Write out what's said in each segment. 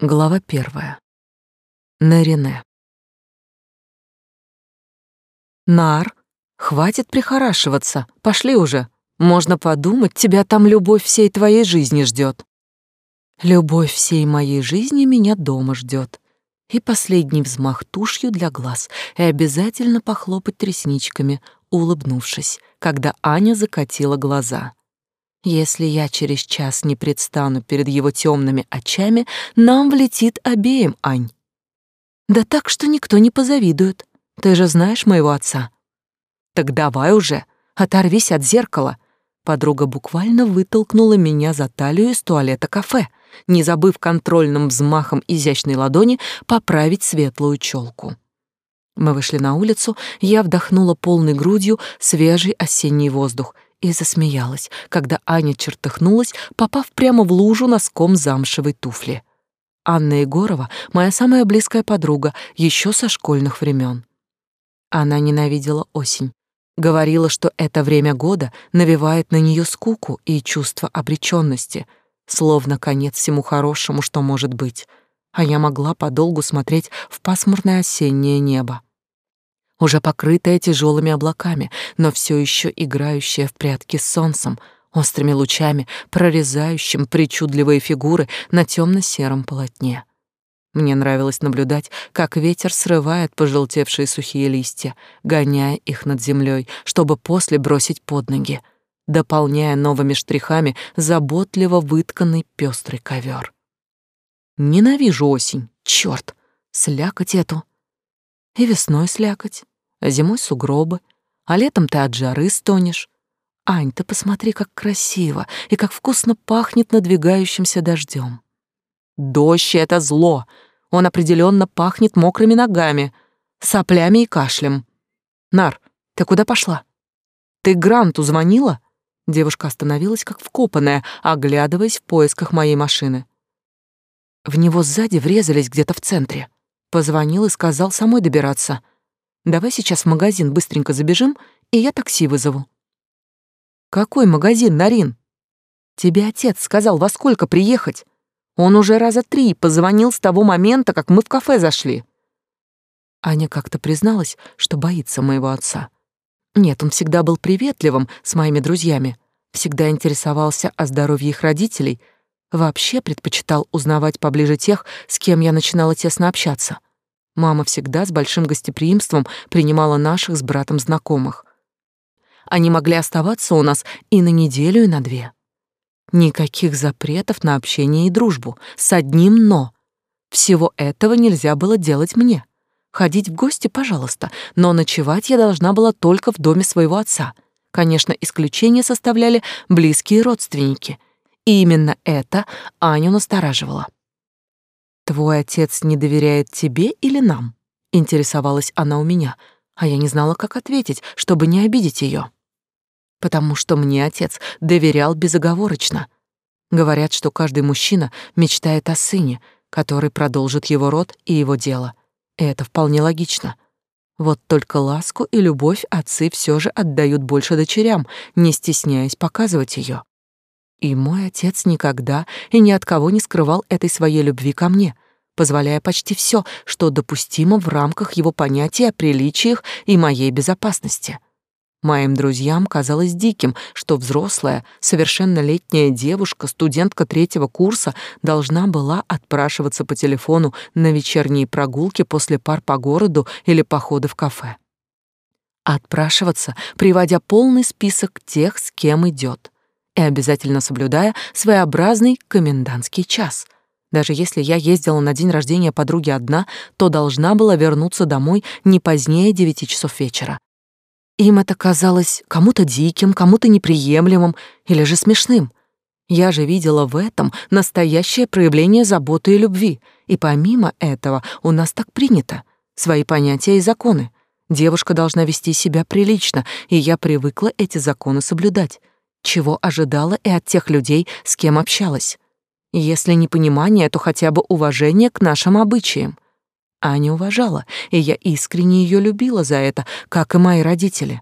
Глава первая. Нарине. Нар, хватит прихорашиваться. Пошли уже. Можно подумать, тебя там любовь всей твоей жизни ждет. Любовь всей моей жизни меня дома ждет. И последний взмах тушью для глаз, и обязательно похлопать ресничками, улыбнувшись, когда Аня закатила глаза. Если я через час не предстану перед его темными очами, нам влетит обеим, Ань. Да так, что никто не позавидует. Ты же знаешь моего отца. Так давай уже, оторвись от зеркала. Подруга буквально вытолкнула меня за талию из туалета кафе, не забыв контрольным взмахом изящной ладони поправить светлую челку. Мы вышли на улицу, я вдохнула полной грудью свежий осенний воздух — и засмеялась, когда Аня чертыхнулась, попав прямо в лужу носком замшевой туфли. Анна Егорова — моя самая близкая подруга, еще со школьных времен. Она ненавидела осень. Говорила, что это время года навевает на нее скуку и чувство обреченности, словно конец всему хорошему, что может быть. А я могла подолгу смотреть в пасмурное осеннее небо уже покрытая тяжелыми облаками, но все еще играющая в прятки с солнцем, острыми лучами, прорезающим причудливые фигуры на темно-сером полотне. Мне нравилось наблюдать, как ветер срывает пожелтевшие сухие листья, гоняя их над землей, чтобы после бросить под ноги, дополняя новыми штрихами заботливо вытканный пестрый ковер. Ненавижу осень, черт, слякоть эту. И весной слякоть, а зимой сугробы, а летом ты от жары стонешь. Ань, ты посмотри, как красиво и как вкусно пахнет надвигающимся дождем. Дождь — это зло. Он определенно пахнет мокрыми ногами, соплями и кашлем. Нар, ты куда пошла? Ты Гранту звонила? Девушка остановилась, как вкопанная, оглядываясь в поисках моей машины. В него сзади врезались где-то в центре. Позвонил и сказал самой добираться — Давай сейчас в магазин быстренько забежим, и я такси вызову. Какой магазин, Нарин? Тебе отец сказал, во сколько приехать. Он уже раза три позвонил с того момента, как мы в кафе зашли. Аня как-то призналась, что боится моего отца. Нет, он всегда был приветливым с моими друзьями, всегда интересовался о здоровье их родителей, вообще предпочитал узнавать поближе тех, с кем я начинала тесно общаться. Мама всегда с большим гостеприимством принимала наших с братом знакомых. Они могли оставаться у нас и на неделю, и на две. Никаких запретов на общение и дружбу, с одним «но». Всего этого нельзя было делать мне. Ходить в гости, пожалуйста, но ночевать я должна была только в доме своего отца. Конечно, исключение составляли близкие родственники. И именно это Аню настораживало. «Твой отец не доверяет тебе или нам?» — интересовалась она у меня, а я не знала, как ответить, чтобы не обидеть ее. «Потому что мне отец доверял безоговорочно. Говорят, что каждый мужчина мечтает о сыне, который продолжит его род и его дело. И это вполне логично». Вот только ласку и любовь отцы все же отдают больше дочерям, не стесняясь показывать ее. И мой отец никогда и ни от кого не скрывал этой своей любви ко мне, позволяя почти все, что допустимо в рамках его понятия о приличиях и моей безопасности. Моим друзьям казалось диким, что взрослая, совершеннолетняя девушка, студентка третьего курса, должна была отпрашиваться по телефону на вечерние прогулки после пар по городу или походы в кафе. Отпрашиваться, приводя полный список тех, с кем идет и обязательно соблюдая своеобразный комендантский час. Даже если я ездила на день рождения подруги одна, то должна была вернуться домой не позднее девяти часов вечера. Им это казалось кому-то диким, кому-то неприемлемым или же смешным. Я же видела в этом настоящее проявление заботы и любви, и помимо этого у нас так принято, свои понятия и законы. Девушка должна вести себя прилично, и я привыкла эти законы соблюдать чего ожидала и от тех людей, с кем общалась. Если не понимание, то хотя бы уважение к нашим обычаям. Аня уважала, и я искренне ее любила за это, как и мои родители.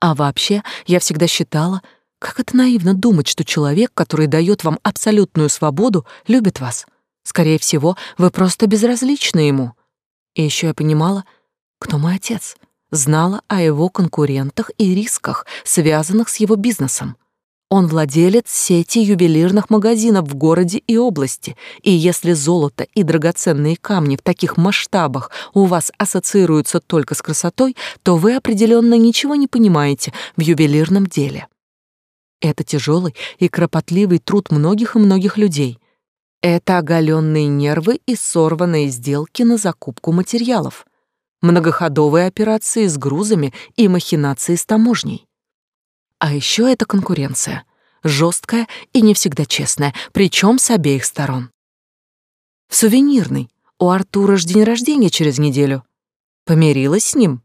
А вообще, я всегда считала, как это наивно думать, что человек, который дает вам абсолютную свободу, любит вас. Скорее всего, вы просто безразличны ему. И еще я понимала, кто мой отец, знала о его конкурентах и рисках, связанных с его бизнесом. Он владелец сети ювелирных магазинов в городе и области, и если золото и драгоценные камни в таких масштабах у вас ассоциируются только с красотой, то вы определенно ничего не понимаете в ювелирном деле. Это тяжелый и кропотливый труд многих и многих людей. Это оголенные нервы и сорванные сделки на закупку материалов, многоходовые операции с грузами и махинации с таможней. А еще это конкуренция. Жесткая и не всегда честная, причем с обеих сторон. Сувенирный. У Артура ж день рождения через неделю. Помирилась с ним?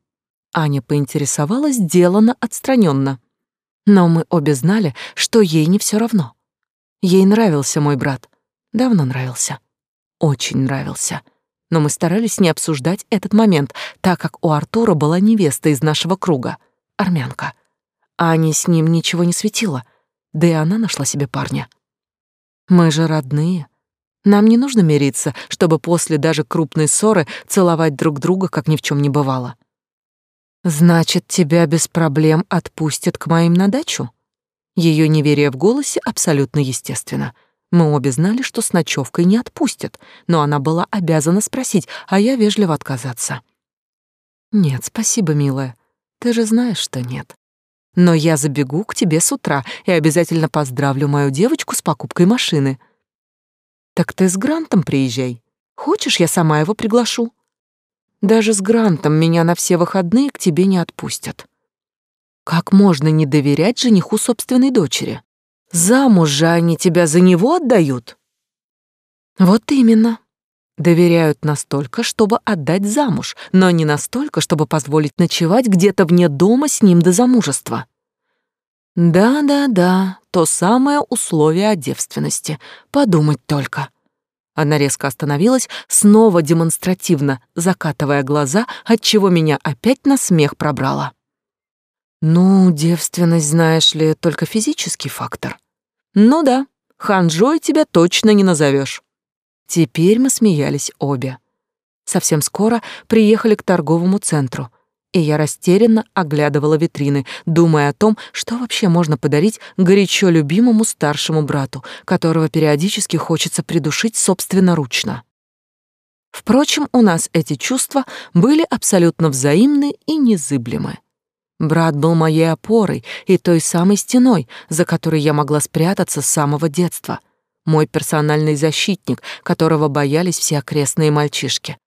Аня поинтересовалась, делано отстраненно. Но мы обе знали, что ей не все равно. Ей нравился мой брат. Давно нравился. Очень нравился. Но мы старались не обсуждать этот момент, так как у Артура была невеста из нашего круга, армянка — Ане с ним ничего не светило, да и она нашла себе парня. Мы же родные. Нам не нужно мириться, чтобы после даже крупной ссоры целовать друг друга, как ни в чем не бывало. Значит, тебя без проблем отпустят к моим на дачу? Ее неверие в голосе абсолютно естественно. Мы обе знали, что с ночевкой не отпустят, но она была обязана спросить, а я вежливо отказаться. Нет, спасибо, милая. Ты же знаешь, что нет. Но я забегу к тебе с утра и обязательно поздравлю мою девочку с покупкой машины. Так ты с Грантом приезжай. Хочешь, я сама его приглашу? Даже с Грантом меня на все выходные к тебе не отпустят. Как можно не доверять жениху собственной дочери? Замуж же они тебя за него отдают. Вот именно. Доверяют настолько, чтобы отдать замуж, но не настолько, чтобы позволить ночевать где-то вне дома с ним до замужества. Да-да-да, то самое условие о девственности. Подумать только. Она резко остановилась, снова демонстративно закатывая глаза, отчего меня опять на смех пробрала. Ну, девственность, знаешь ли, только физический фактор. Ну да, ханжой тебя точно не назовешь. Теперь мы смеялись обе. Совсем скоро приехали к торговому центру, и я растерянно оглядывала витрины, думая о том, что вообще можно подарить горячо любимому старшему брату, которого периодически хочется придушить собственноручно. Впрочем, у нас эти чувства были абсолютно взаимны и незыблемы. Брат был моей опорой и той самой стеной, за которой я могла спрятаться с самого детства — мой персональный защитник, которого боялись все окрестные мальчишки.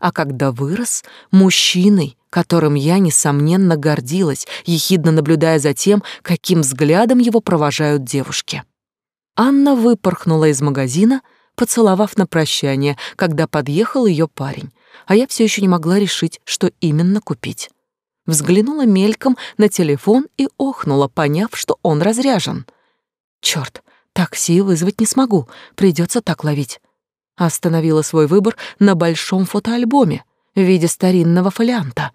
А когда вырос, мужчиной, которым я, несомненно, гордилась, ехидно наблюдая за тем, каким взглядом его провожают девушки. Анна выпорхнула из магазина, поцеловав на прощание, когда подъехал ее парень, а я все еще не могла решить, что именно купить. Взглянула мельком на телефон и охнула, поняв, что он разряжен. Черт, Такси вызвать не смогу, придется так ловить. Остановила свой выбор на большом фотоальбоме в виде старинного фолианта.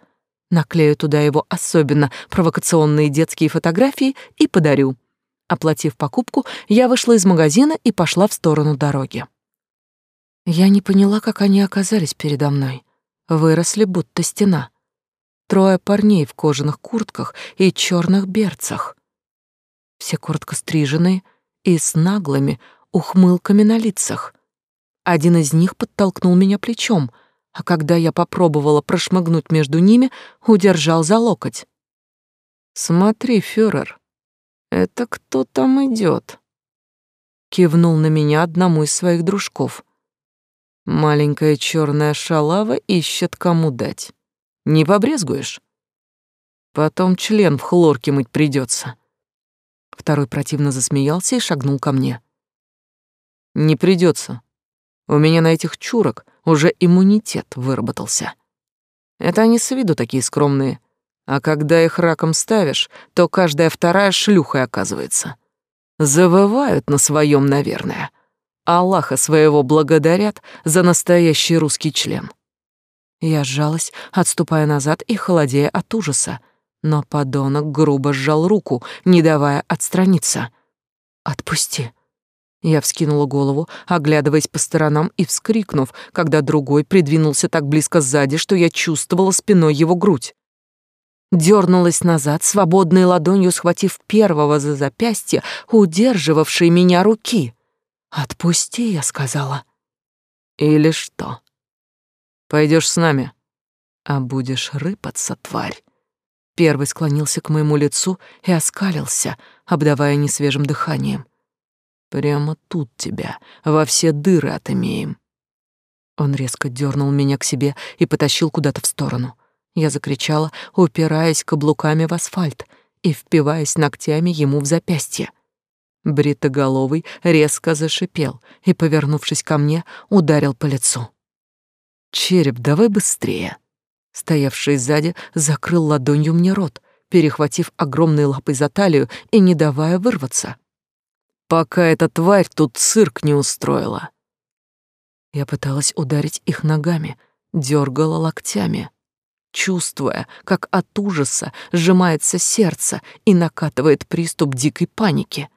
Наклею туда его особенно провокационные детские фотографии и подарю. Оплатив покупку, я вышла из магазина и пошла в сторону дороги. Я не поняла, как они оказались передо мной. Выросли будто стена. Трое парней в кожаных куртках и черных берцах. Все коротко стриженные, и с наглыми ухмылками на лицах. Один из них подтолкнул меня плечом, а когда я попробовала прошмыгнуть между ними, удержал за локоть. «Смотри, фюрер, это кто там идет? Кивнул на меня одному из своих дружков. Маленькая черная шалава ищет кому дать. Не побрезгуешь? Потом член в хлорке мыть придется. Второй противно засмеялся и шагнул ко мне. «Не придется. У меня на этих чурок уже иммунитет выработался. Это они с виду такие скромные, а когда их раком ставишь, то каждая вторая шлюхой оказывается. Завывают на своем, наверное. Аллаха своего благодарят за настоящий русский член». Я сжалась, отступая назад и холодея от ужаса, но подонок грубо сжал руку, не давая отстраниться. «Отпусти. Я вскинула голову, оглядываясь по сторонам и вскрикнув, когда другой придвинулся так близко сзади, что я чувствовала спиной его грудь. Дёрнулась назад, свободной ладонью схватив первого за запястье, удерживавшей меня руки. «Отпусти», — я сказала. «Или что? Пойдешь с нами, а будешь рыпаться, тварь». Первый склонился к моему лицу и оскалился, обдавая несвежим дыханием. Прямо тут тебя во все дыры отымеем. Он резко дернул меня к себе и потащил куда-то в сторону. Я закричала, упираясь каблуками в асфальт и впиваясь ногтями ему в запястье. Бритоголовый резко зашипел и, повернувшись ко мне, ударил по лицу. «Череп, давай быстрее!» Стоявший сзади закрыл ладонью мне рот, перехватив огромной лапой за талию и не давая вырваться пока эта тварь тут цирк не устроила. Я пыталась ударить их ногами, дергала локтями, чувствуя, как от ужаса сжимается сердце и накатывает приступ дикой паники.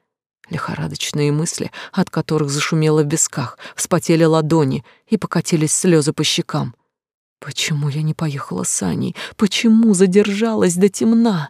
Лихорадочные мысли, от которых зашумело в висках, вспотели ладони и покатились слезы по щекам. Почему я не поехала с Аней? Почему задержалась до темна?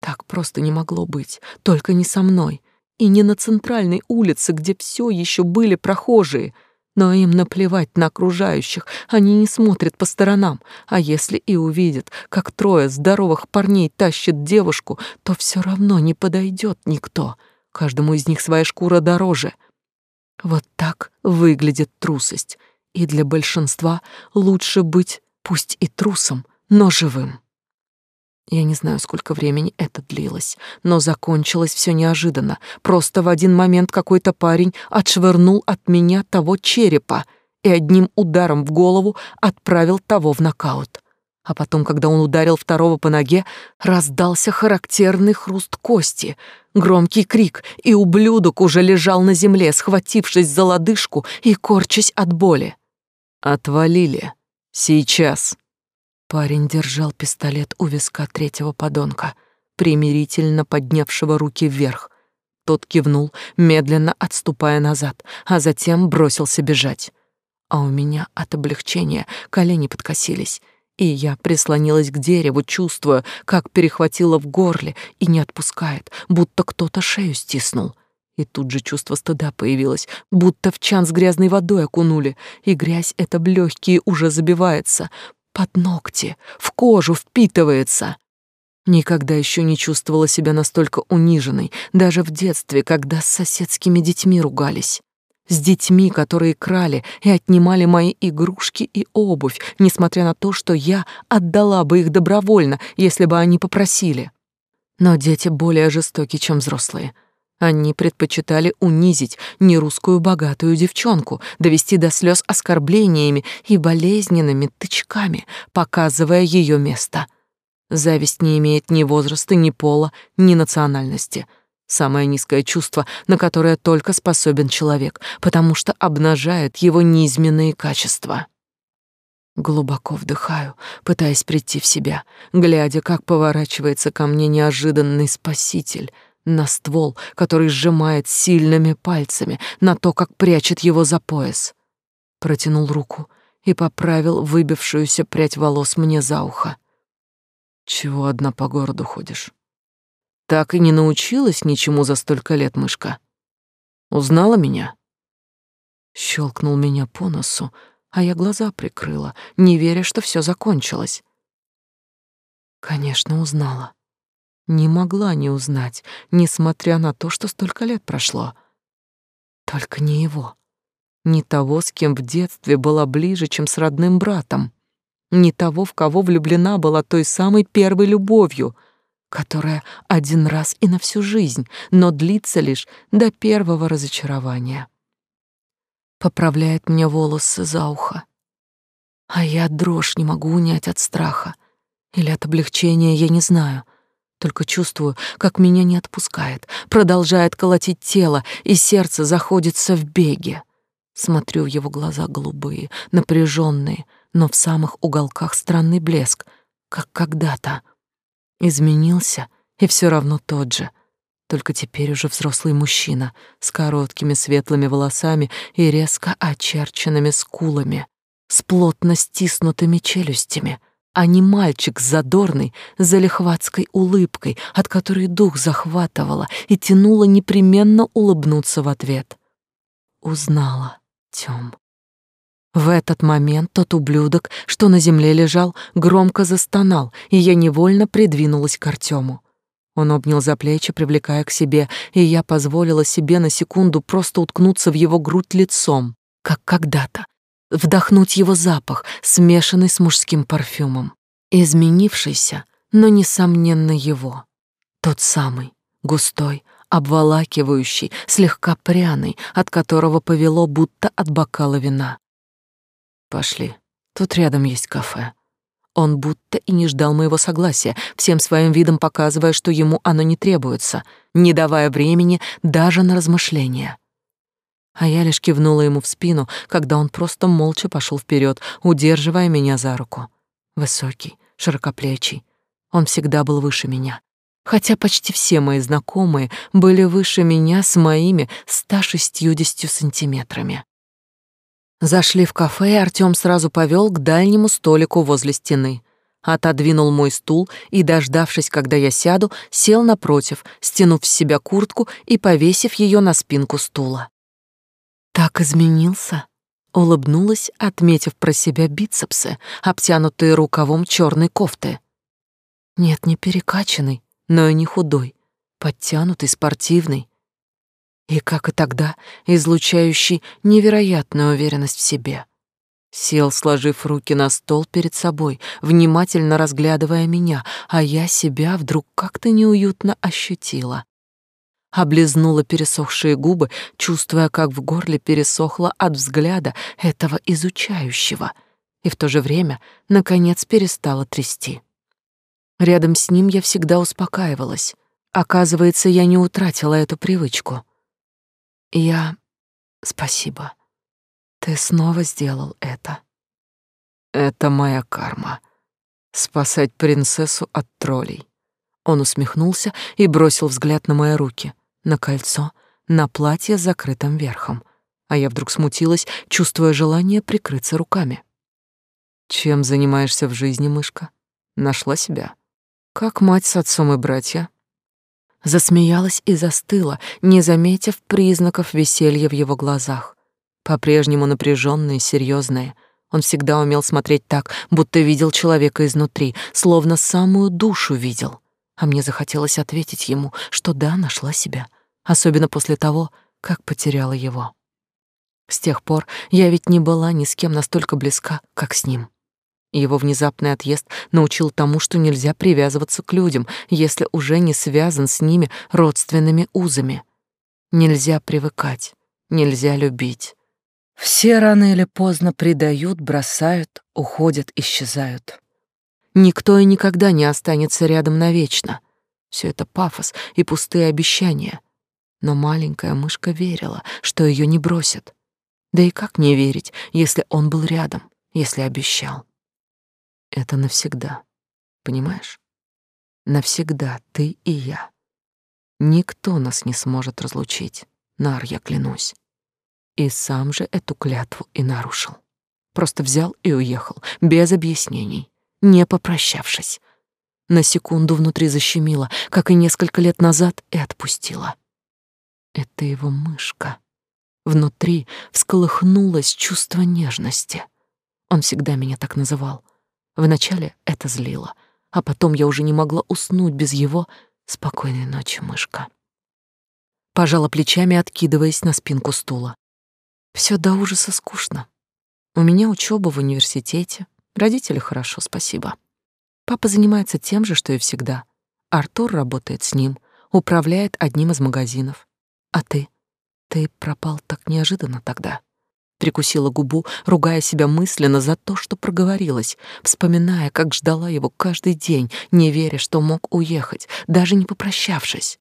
Так просто не могло быть, только не со мной и не на центральной улице, где все еще были прохожие. Но им наплевать на окружающих, они не смотрят по сторонам, а если и увидят, как трое здоровых парней тащат девушку, то все равно не подойдет никто. Каждому из них своя шкура дороже. Вот так выглядит трусость, и для большинства лучше быть пусть и трусом, но живым. Я не знаю, сколько времени это длилось, но закончилось все неожиданно. Просто в один момент какой-то парень отшвырнул от меня того черепа и одним ударом в голову отправил того в нокаут. А потом, когда он ударил второго по ноге, раздался характерный хруст кости, громкий крик, и ублюдок уже лежал на земле, схватившись за лодыжку и корчась от боли. «Отвалили. Сейчас». Парень держал пистолет у виска третьего подонка, примирительно поднявшего руки вверх. Тот кивнул, медленно отступая назад, а затем бросился бежать. А у меня от облегчения колени подкосились, и я прислонилась к дереву, чувствуя, как перехватило в горле и не отпускает, будто кто-то шею стиснул. И тут же чувство стыда появилось, будто в чан с грязной водой окунули, и грязь эта в легкие уже забивается, под ногти, в кожу впитывается. Никогда еще не чувствовала себя настолько униженной, даже в детстве, когда с соседскими детьми ругались. С детьми, которые крали и отнимали мои игрушки и обувь, несмотря на то, что я отдала бы их добровольно, если бы они попросили. Но дети более жестоки, чем взрослые. Они предпочитали унизить нерусскую богатую девчонку, довести до слез оскорблениями и болезненными тычками, показывая ее место. Зависть не имеет ни возраста, ни пола, ни национальности. Самое низкое чувство, на которое только способен человек, потому что обнажает его низменные качества. Глубоко вдыхаю, пытаясь прийти в себя, глядя, как поворачивается ко мне неожиданный спаситель — на ствол, который сжимает сильными пальцами, на то, как прячет его за пояс. Протянул руку и поправил выбившуюся прядь волос мне за ухо. Чего одна по городу ходишь? Так и не научилась ничему за столько лет, мышка. Узнала меня? Щелкнул меня по носу, а я глаза прикрыла, не веря, что все закончилось. Конечно, узнала. Не могла не узнать, несмотря на то, что столько лет прошло. Только не его. Не того, с кем в детстве была ближе, чем с родным братом. Не того, в кого влюблена была той самой первой любовью, которая один раз и на всю жизнь, но длится лишь до первого разочарования. Поправляет мне волосы за ухо. А я дрожь не могу унять от страха. Или от облегчения, я не знаю. Только чувствую, как меня не отпускает, продолжает колотить тело, и сердце заходится в беге. Смотрю в его глаза голубые, напряженные, но в самых уголках странный блеск, как когда-то. Изменился, и все равно тот же. только теперь уже взрослый мужчина с короткими светлыми волосами и резко очерченными скулами, с плотно стиснутыми челюстями, а не мальчик с задорной, залихватской улыбкой, от которой дух захватывало и тянуло непременно улыбнуться в ответ. Узнала, Тём. В этот момент тот ублюдок, что на земле лежал, громко застонал, и я невольно придвинулась к Артему. Он обнял за плечи, привлекая к себе, и я позволила себе на секунду просто уткнуться в его грудь лицом, как когда-то, вдохнуть его запах, смешанный с мужским парфюмом, изменившийся, но несомненно его, тот самый, густой, обволакивающий, слегка пряный, от которого повело будто от бокала вина. Пошли, тут рядом есть кафе. Он будто и не ждал моего согласия, всем своим видом показывая, что ему оно не требуется, не давая времени даже на размышления. А я лишь кивнула ему в спину, когда он просто молча пошел вперед, удерживая меня за руку. Высокий, широкоплечий. Он всегда был выше меня. Хотя почти все мои знакомые были выше меня с моими 160 сантиметрами. Зашли в кафе, и Артём сразу повел к дальнему столику возле стены. Отодвинул мой стул и, дождавшись, когда я сяду, сел напротив, стянув с себя куртку и повесив ее на спинку стула. Так изменился, улыбнулась, отметив про себя бицепсы, обтянутые рукавом черной кофты. Нет, не перекачанный, но и не худой, подтянутый, спортивный, и, как и тогда, излучающий невероятную уверенность в себе. Сел, сложив руки на стол перед собой, внимательно разглядывая меня, а я себя вдруг как-то неуютно ощутила. Облизнула пересохшие губы, чувствуя, как в горле пересохло от взгляда этого изучающего, и в то же время, наконец, перестала трясти. Рядом с ним я всегда успокаивалась. Оказывается, я не утратила эту привычку. Я... Спасибо. Ты снова сделал это. Это моя карма. Спасать принцессу от троллей. Он усмехнулся и бросил взгляд на мои руки, на кольцо, на платье с закрытым верхом. А я вдруг смутилась, чувствуя желание прикрыться руками. Чем занимаешься в жизни, мышка? Нашла себя. Как мать с отцом и братья? Засмеялась и застыла, не заметив признаков веселья в его глазах. По-прежнему напряженные, серьезные. Он всегда умел смотреть так, будто видел человека изнутри, словно самую душу видел. А мне захотелось ответить ему, что да, нашла себя, особенно после того, как потеряла его. С тех пор я ведь не была ни с кем настолько близка, как с ним. Его внезапный отъезд научил тому, что нельзя привязываться к людям, если уже не связан с ними родственными узами. Нельзя привыкать, нельзя любить. Все рано или поздно предают, бросают, уходят, исчезают. Никто и никогда не останется рядом навечно. Все это пафос и пустые обещания. Но маленькая мышка верила, что ее не бросят. Да и как не верить, если он был рядом, если обещал? Это навсегда. Понимаешь? Навсегда ты и я. Никто нас не сможет разлучить. Нар, я клянусь. И сам же эту клятву и нарушил. Просто взял и уехал, без объяснений, не попрощавшись. На секунду внутри защемило, как и несколько лет назад, и отпустила. Это его мышка. Внутри всколыхнулось чувство нежности. Он всегда меня так называл. Вначале это злило, а потом я уже не могла уснуть без его «Спокойной ночи, мышка». Пожала плечами, откидываясь на спинку стула. Все до ужаса скучно. У меня учеба в университете, родители хорошо, спасибо. Папа занимается тем же, что и всегда. Артур работает с ним, управляет одним из магазинов. А ты? Ты пропал так неожиданно тогда прикусила губу, ругая себя мысленно за то, что проговорилась, вспоминая, как ждала его каждый день, не веря, что мог уехать, даже не попрощавшись.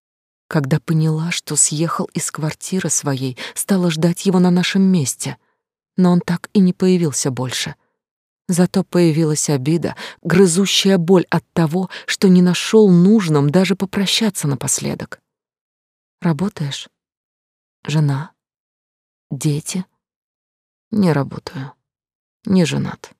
Когда поняла, что съехал из квартиры своей, стала ждать его на нашем месте. Но он так и не появился больше. Зато появилась обида, грызущая боль от того, что не нашел нужным даже попрощаться напоследок. Работаешь? Жена? Дети? Не работаю. Не женат.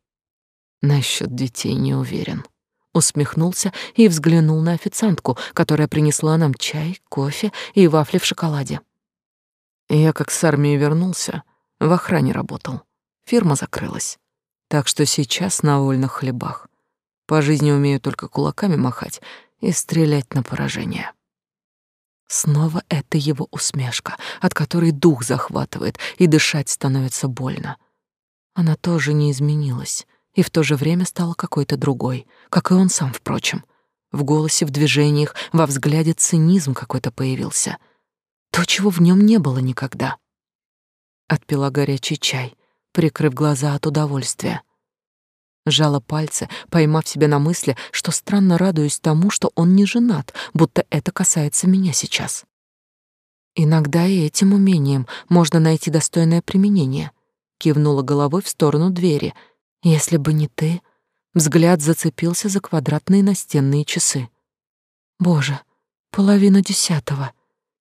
Насчет детей не уверен. Усмехнулся и взглянул на официантку, которая принесла нам чай, кофе и вафли в шоколаде. Я как с армии вернулся, в охране работал. Фирма закрылась. Так что сейчас на вольных хлебах. По жизни умею только кулаками махать и стрелять на поражение. Снова это его усмешка, от которой дух захватывает и дышать становится больно. Она тоже не изменилась и в то же время стала какой-то другой, как и он сам, впрочем. В голосе, в движениях, во взгляде цинизм какой-то появился. То, чего в нем не было никогда. Отпила горячий чай, прикрыв глаза от удовольствия. Жала пальцы, поймав себя на мысли, что странно радуюсь тому, что он не женат, будто это касается меня сейчас. Иногда и этим умением можно найти достойное применение. Кивнула головой в сторону двери. Если бы не ты, взгляд зацепился за квадратные настенные часы. Боже, половина десятого.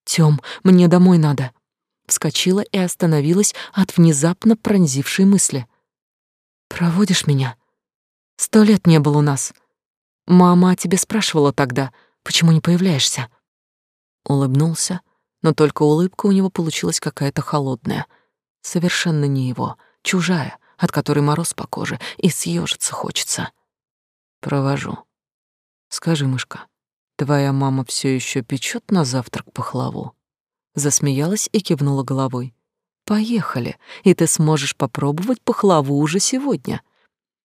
Тём, мне домой надо. Вскочила и остановилась от внезапно пронзившей мысли. Проводишь меня? Сто лет не был у нас. Мама о тебе спрашивала тогда, почему не появляешься. Улыбнулся, но только улыбка у него получилась какая-то холодная, совершенно не его, чужая, от которой мороз по коже и съежиться хочется. Провожу. Скажи, мышка, твоя мама все еще печет на завтрак пахлаву? Засмеялась и кивнула головой. Поехали, и ты сможешь попробовать пахлаву уже сегодня.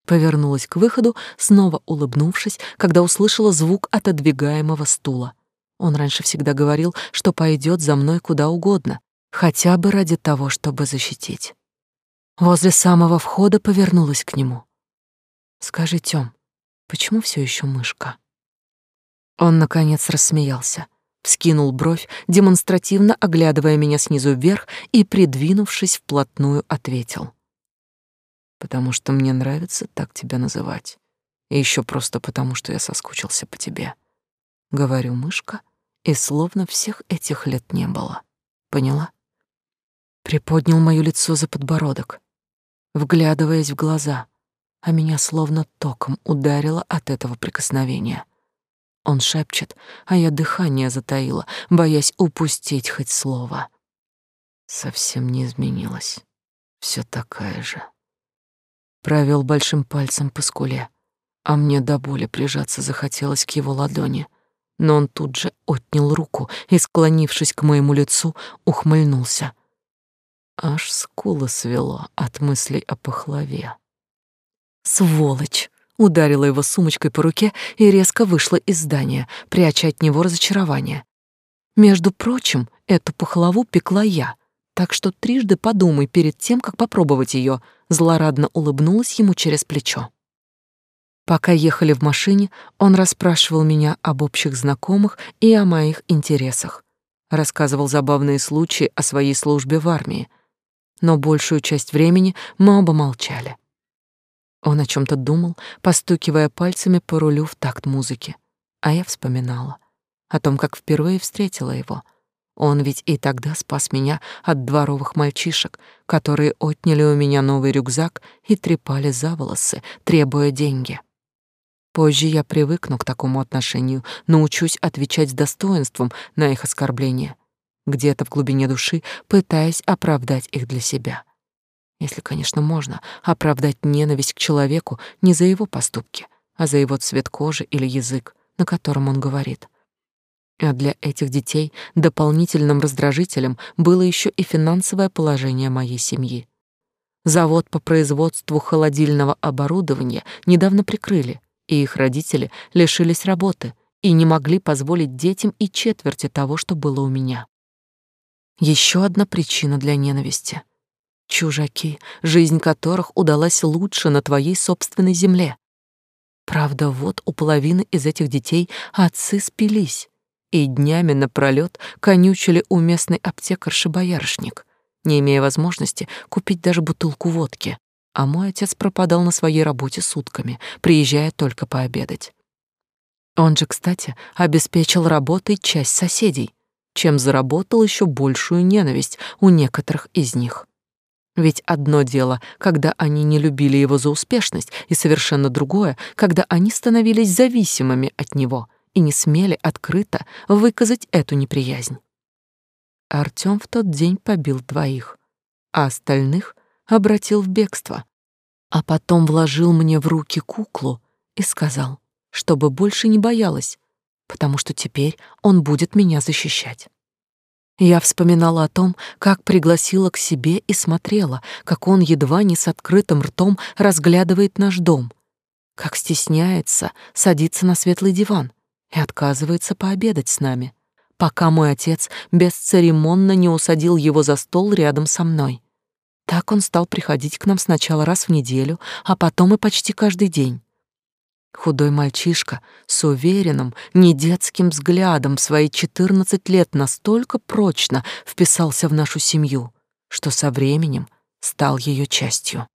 Повернулась к выходу, снова улыбнувшись, когда услышала звук отодвигаемого стула. Он раньше всегда говорил, что пойдет за мной куда угодно, хотя бы ради того, чтобы защитить. Возле самого входа повернулась к нему. «Скажи, Тём, почему все еще мышка?» Он, наконец, рассмеялся, вскинул бровь, демонстративно оглядывая меня снизу вверх и, придвинувшись вплотную, ответил потому что мне нравится так тебя называть. И еще просто потому, что я соскучился по тебе. Говорю, мышка, и словно всех этих лет не было. Поняла? Приподнял моё лицо за подбородок, вглядываясь в глаза, а меня словно током ударило от этого прикосновения. Он шепчет, а я дыхание затаила, боясь упустить хоть слово. Совсем не изменилась. Все такая же провел большим пальцем по скуле, а мне до боли прижаться захотелось к его ладони. Но он тут же отнял руку и, склонившись к моему лицу, ухмыльнулся. Аж скулы свело от мыслей о пахлаве. «Сволочь!» — ударила его сумочкой по руке и резко вышла из здания, пряча от него разочарование. «Между прочим, эту пахлаву пекла я, так что трижды подумай перед тем, как попробовать ее», злорадно улыбнулась ему через плечо. Пока ехали в машине, он расспрашивал меня об общих знакомых и о моих интересах. Рассказывал забавные случаи о своей службе в армии. Но большую часть времени мы оба молчали. Он о чем то думал, постукивая пальцами по рулю в такт музыки. А я вспоминала о том, как впервые встретила его — он ведь и тогда спас меня от дворовых мальчишек, которые отняли у меня новый рюкзак и трепали за волосы, требуя деньги. Позже я привыкну к такому отношению, научусь отвечать с достоинством на их оскорбления, где-то в глубине души пытаясь оправдать их для себя. Если, конечно, можно оправдать ненависть к человеку не за его поступки, а за его цвет кожи или язык, на котором он говорит — а для этих детей дополнительным раздражителем было еще и финансовое положение моей семьи. Завод по производству холодильного оборудования недавно прикрыли, и их родители лишились работы и не могли позволить детям и четверти того, что было у меня. Еще одна причина для ненависти. Чужаки, жизнь которых удалась лучше на твоей собственной земле. Правда, вот у половины из этих детей отцы спились, и днями напролёт конючили у местной аптекарши-боярышник, не имея возможности купить даже бутылку водки, а мой отец пропадал на своей работе сутками, приезжая только пообедать. Он же, кстати, обеспечил работой часть соседей, чем заработал еще большую ненависть у некоторых из них. Ведь одно дело, когда они не любили его за успешность, и совершенно другое, когда они становились зависимыми от него и не смели открыто выказать эту неприязнь. Артём в тот день побил двоих, а остальных обратил в бегство, а потом вложил мне в руки куклу и сказал, чтобы больше не боялась, потому что теперь он будет меня защищать. Я вспоминала о том, как пригласила к себе и смотрела, как он едва не с открытым ртом разглядывает наш дом, как стесняется садиться на светлый диван и отказывается пообедать с нами, пока мой отец бесцеремонно не усадил его за стол рядом со мной. Так он стал приходить к нам сначала раз в неделю, а потом и почти каждый день. Худой мальчишка с уверенным, недетским взглядом в свои четырнадцать лет настолько прочно вписался в нашу семью, что со временем стал ее частью.